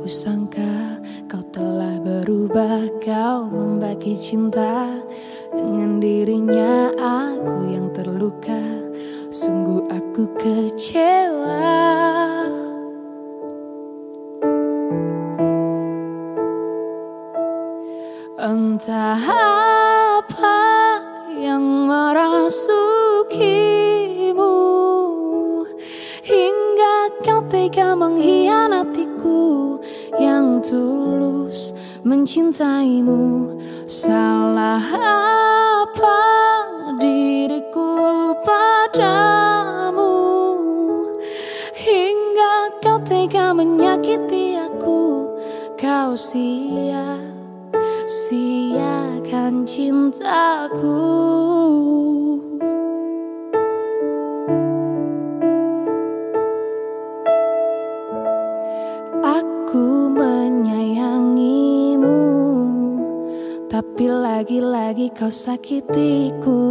kusangka kau telah berubah Kau membagi cinta dengan dirinya. Aku yang terluka Sungguh aku kecewa. Entah apa yang merasukimu Hingga kau tega mengkhianatiku Tulus mencintaimu. Salah apa diriku padamu? Hingga kau tega menyakiti aku Kau sia siakan cintaku menyayangimu. Tapi lagi-lagi kau sakitiku.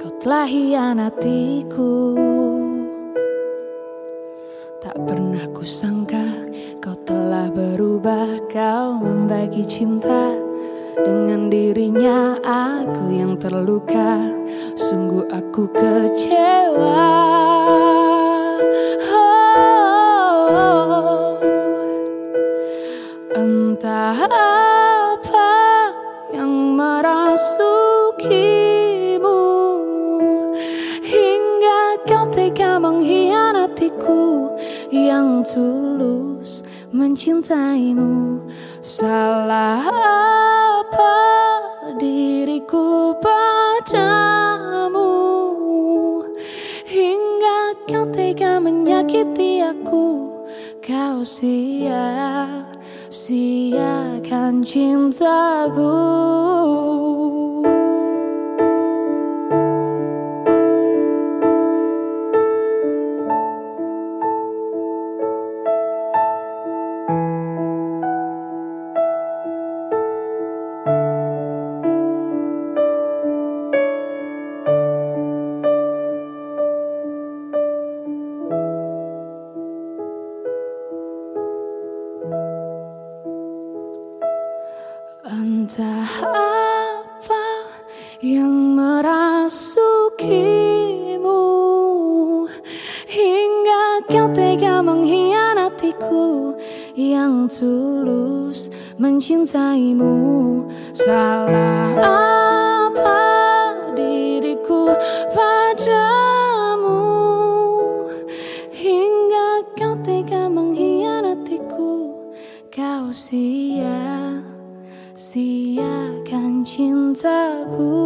Kau telah hianatiku. Tak pernah kusangka kau telah berubah. Kau membagi cinta dengan dirinya. Aku yang terluka. Sungguh aku kecewa mengkhianatiku Yang tulus mencintaimu. Salah apa diriku padamu? Hingga kau tega menyakiti aku Kau sia-siakan cintaku Entah apa yang merasukimu? Hingga kau tega mengkhianatiku Yang tulus mencintaimu. Salah sia siakan cintaku